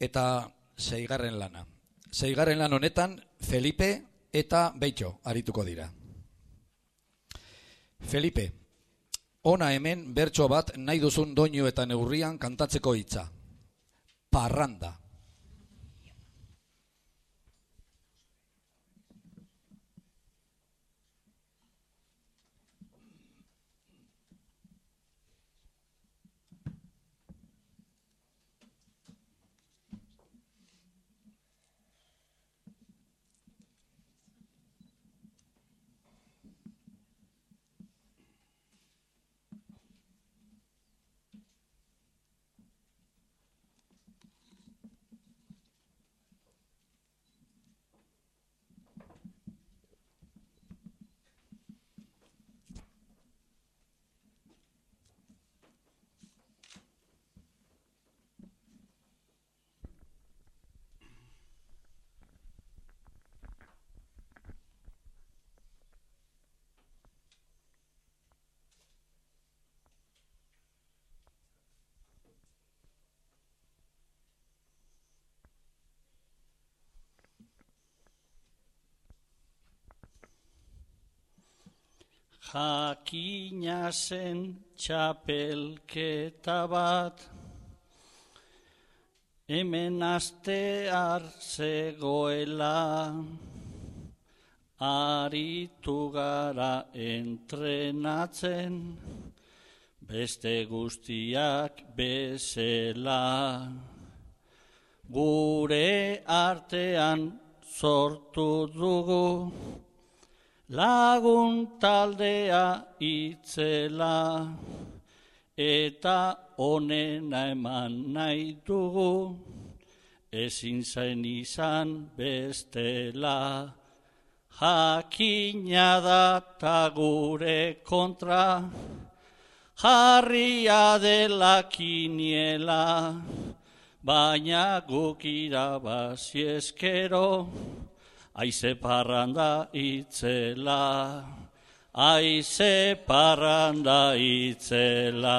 eta zeigarren lana. Zeigarren lan honetan Felipe eta Beitxo arituko dira. Felipe, ona hemen bertso bat nahi duzun doinu eta neurrian kantatzeko hitza. Parranda. Jakina zen txapelketa bat, hemen astear zegoela, aritu gara entrenatzen, beste guztiak bezela. Gure artean sortu dugu, lagun taldea itzela eta onena eman nahi dugu ezin zain izan bestela. Jakina da ta gure kontra jarria dela kiniela baina guk irabazi eskero Aize parranda itzela, aize parranda itzela.